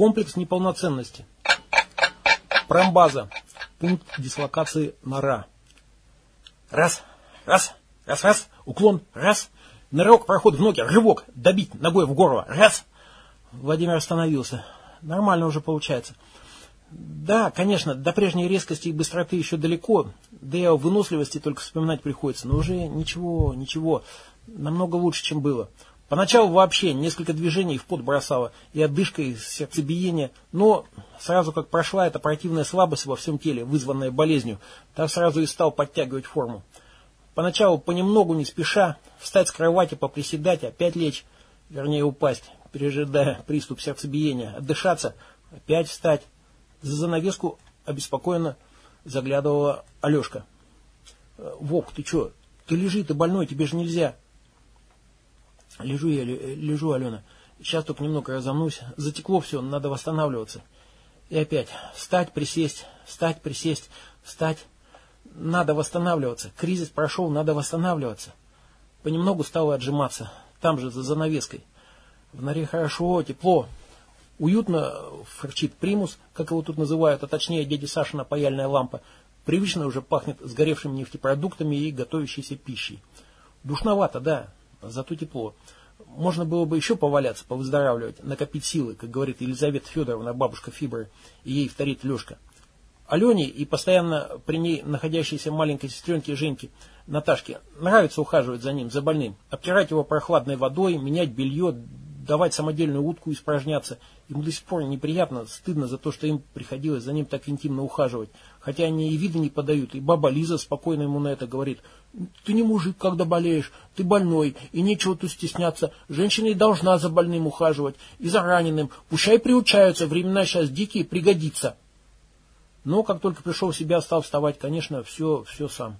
Комплекс неполноценности. Промбаза. Пункт дислокации нора. Раз, раз, раз, раз, уклон, раз. Нырок, проход в ноги, рывок, добить ногой в горло, раз. Владимир остановился. Нормально уже получается. Да, конечно, до прежней резкости и быстроты еще далеко, да и о выносливости только вспоминать приходится, но уже ничего, ничего, намного лучше, чем было. Поначалу вообще несколько движений в пот бросало, и отдышка, и сердцебиение, но сразу как прошла эта противная слабость во всем теле, вызванная болезнью, так сразу и стал подтягивать форму. Поначалу понемногу, не спеша, встать с кровати, поприседать, опять лечь, вернее упасть, пережидая приступ сердцебиения, отдышаться, опять встать. За занавеску обеспокоенно заглядывала Алешка. «Э, «Вовк, ты что? Ты лежи, ты больной, тебе же нельзя». Лежу я, лежу, Алена. Сейчас только немного разомнусь. Затекло все, надо восстанавливаться. И опять встать, присесть, встать, присесть, встать. Надо восстанавливаться. Кризис прошел, надо восстанавливаться. Понемногу стало отжиматься. Там же, за занавеской. В норе хорошо, тепло. Уютно фырчит примус, как его тут называют, а точнее дяди Сашина паяльная лампа. Привычно уже пахнет сгоревшими нефтепродуктами и готовящейся пищей. Душновато, да, зато тепло. Можно было бы еще поваляться, повыздоравливать, накопить силы, как говорит Елизавета Федоровна, бабушка Фибры, и ей вторит Лешка. Алене и постоянно при ней находящейся маленькой сестренке Женьке, Наташке, нравится ухаживать за ним, за больным, обтирать его прохладной водой, менять белье, давать самодельную утку испражняться. Ему до сих пор неприятно, стыдно за то, что им приходилось за ним так интимно ухаживать. Хотя они и вида не подают. И баба Лиза спокойно ему на это говорит. Ты не мужик, когда болеешь, ты больной, и нечего тут стесняться. Женщина и должна за больным ухаживать, и за раненым. Пущай приучаются, времена сейчас дикие, пригодится. Но как только пришел в себя, стал вставать, конечно, все, все сам.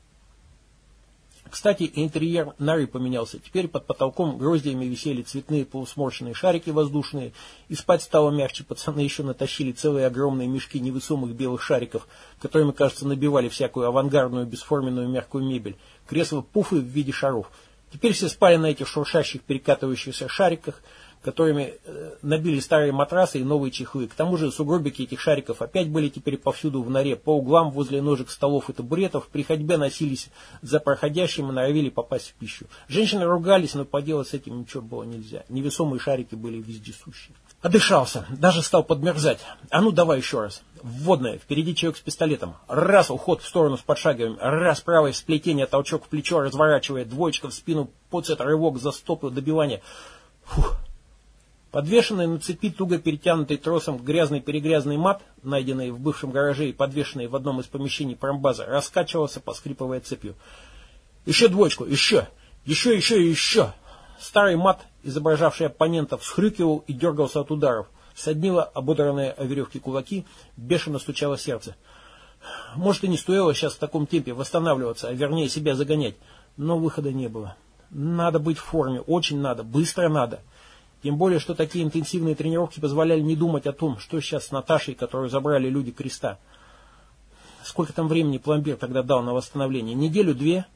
Кстати, интерьер норы поменялся. Теперь под потолком гроздьями висели цветные полусморщенные шарики воздушные, и спать стало мягче. Пацаны еще натащили целые огромные мешки невысомых белых шариков, которыми, кажется, набивали всякую авангардную бесформенную мягкую мебель. Кресла пуфы в виде шаров. Теперь все спали на этих шуршащих перекатывающихся шариках, которыми э, набили старые матрасы и новые чехлы. К тому же сугробики этих шариков опять были теперь повсюду в норе, по углам, возле ножек столов и табуретов, при ходьбе носились за проходящим и норовили попасть в пищу. Женщины ругались, но поделать с этим ничего было нельзя. Невесомые шарики были вездесущие. Одышался, даже стал подмерзать. А ну давай еще раз. Вводное, впереди человек с пистолетом. Раз, уход в сторону с подшагиваем. Раз, правое сплетение, толчок в плечо, разворачивает. Двоечка в спину, подсет, рывок за стопы, добивание. Фух. Подвешенный на цепи, туго перетянутый тросом грязный-перегрязный мат, найденный в бывшем гараже и подвешенный в одном из помещений промбаза, раскачивался, поскрипывая цепью. «Еще двоечку! Еще! Еще, еще еще!» Старый мат, изображавший оппонента, всхрюкивал и дергался от ударов. Соднило ободранные о веревке кулаки, бешено стучало сердце. Может, и не стоило сейчас в таком темпе восстанавливаться, а вернее себя загонять, но выхода не было. Надо быть в форме, очень надо, быстро надо. Тем более, что такие интенсивные тренировки позволяли не думать о том, что сейчас с Наташей, которую забрали люди креста. Сколько там времени пломбир тогда дал на восстановление? Неделю-две?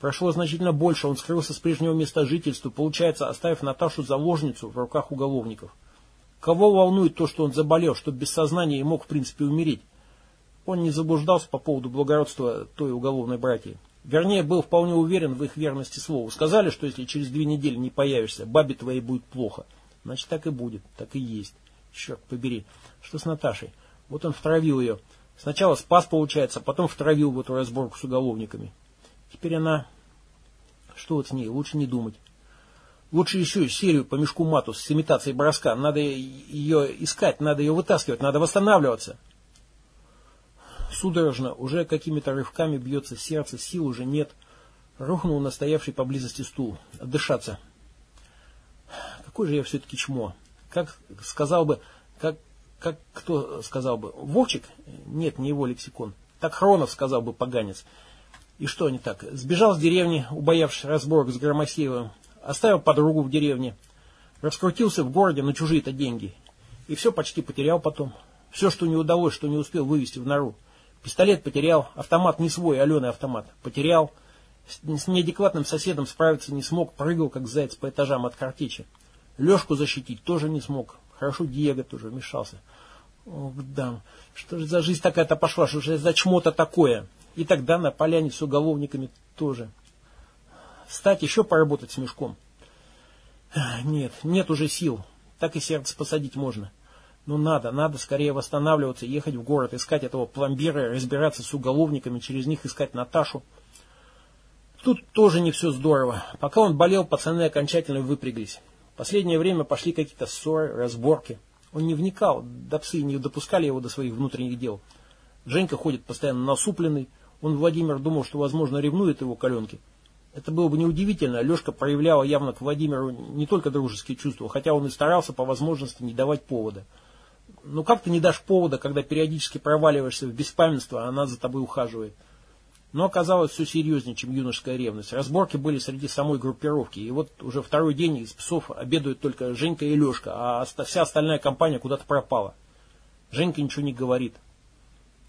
Прошло значительно больше, он скрылся с прежнего места жительства, получается, оставив Наташу заложницу в руках уголовников. Кого волнует то, что он заболел, что без сознания и мог, в принципе, умереть? Он не заблуждался по поводу благородства той уголовной братьи. Вернее, был вполне уверен в их верности слову. Сказали, что если через две недели не появишься, бабе твоей будет плохо. Значит, так и будет, так и есть. Черт побери. Что с Наташей? Вот он втравил ее. Сначала спас, получается, потом втравил в эту разборку с уголовниками. Теперь она... Что вот с ней? Лучше не думать. Лучше еще серию по мешку мату с имитацией броска. Надо ее искать, надо ее вытаскивать, надо восстанавливаться. Судорожно, уже какими-то рывками бьется сердце, сил уже нет. Рухнул на стоявший поблизости стул. Отдышаться. Какой же я все-таки чмо. Как сказал бы, как, как кто сказал бы, Вовчик? Нет, не его лексикон. Так Хронов сказал бы, поганец. И что не так? Сбежал с деревни, убоявшись разборок с Громосеевым. Оставил подругу в деревне. Раскрутился в городе на чужие-то деньги. И все почти потерял потом. Все, что не удалось, что не успел вывести в нору. Пистолет потерял, автомат не свой, Алены автомат. Потерял. С неадекватным соседом справиться не смог, прыгал, как заяц по этажам от картечи. Лешку защитить тоже не смог. Хорошо Диего тоже вмешался. Ох, да, что же за жизнь такая-то пошла, что же за чмо-то такое? И тогда на поляне с уголовниками тоже. Стать еще поработать с мешком. Нет, нет уже сил. Так и сердце посадить можно. Ну надо, надо скорее восстанавливаться, ехать в город, искать этого пломбира, разбираться с уголовниками, через них искать Наташу. Тут тоже не все здорово. Пока он болел, пацаны окончательно выпряглись. Последнее время пошли какие-то ссоры, разборки. Он не вникал, да псы не допускали его до своих внутренних дел. Женька ходит постоянно насупленный. Он, Владимир, думал, что, возможно, ревнует его коленки. Это было бы неудивительно. Лешка проявляла явно к Владимиру не только дружеские чувства, хотя он и старался по возможности не давать повода. Но как ты не дашь повода, когда периодически проваливаешься в беспамятство, а она за тобой ухаживает? Но оказалось все серьезнее, чем юношеская ревность. Разборки были среди самой группировки. И вот уже второй день из псов обедают только Женька и Лешка, а вся остальная компания куда-то пропала. Женька ничего не говорит.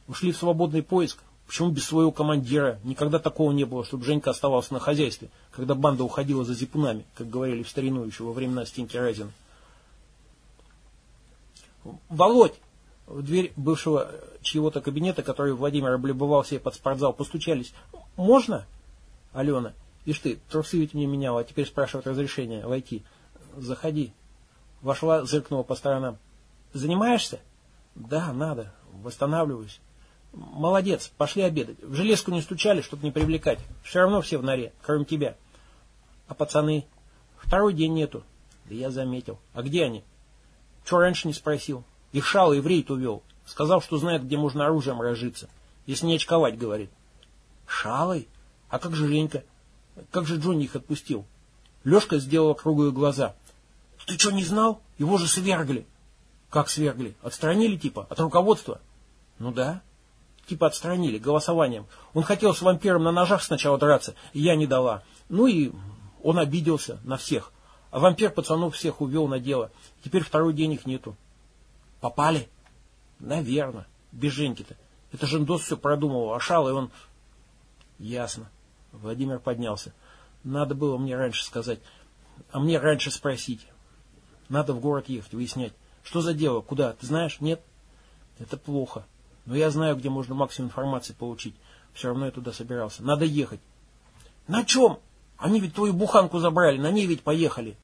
Ушли в свободный поиск. Почему без своего командира? Никогда такого не было, чтобы Женька оставался на хозяйстве, когда банда уходила за зипунами, как говорили в старину еще во времена Стенки Разина. Володь! В дверь бывшего чьего-то кабинета, который Владимир облюбовал себе под спортзал, постучались. «Можно?» «Алена, ишь ты, трусы ведь мне меняла, а теперь спрашивают разрешение войти». «Заходи». Вошла, зыркнула по сторонам. «Занимаешься?» «Да, надо. Восстанавливаюсь». «Молодец, пошли обедать. В железку не стучали, чтобы не привлекать. Все равно все в норе, кроме тебя». «А пацаны?» «Второй день нету». «Да я заметил. А где они?» «Чего раньше не спросил?» «Их шал еврей увел. Сказал, что знает, где можно оружием разжиться. Если не очковать, говорит. Шалой? А как же Женька? Как же Джонни их отпустил? Лешка сделала круглые глаза. Ты что, не знал? Его же свергли. Как свергли? Отстранили типа? От руководства? Ну да. Типа отстранили, голосованием. Он хотел с вампиром на ножах сначала драться, и я не дала. Ну и он обиделся на всех. А вампир пацанов всех увел на дело. Теперь второй день их нету. Попали? Наверно. Без Женьки-то. Это Жендос все продумывал, а Шал, и он... Ясно. Владимир поднялся. Надо было мне раньше сказать. А мне раньше спросить. Надо в город ехать, выяснять. Что за дело? Куда? Ты знаешь? Нет? Это плохо. Но я знаю, где можно максимум информации получить. Все равно я туда собирался. Надо ехать. На чем? Они ведь твою буханку забрали, на ней ведь поехали.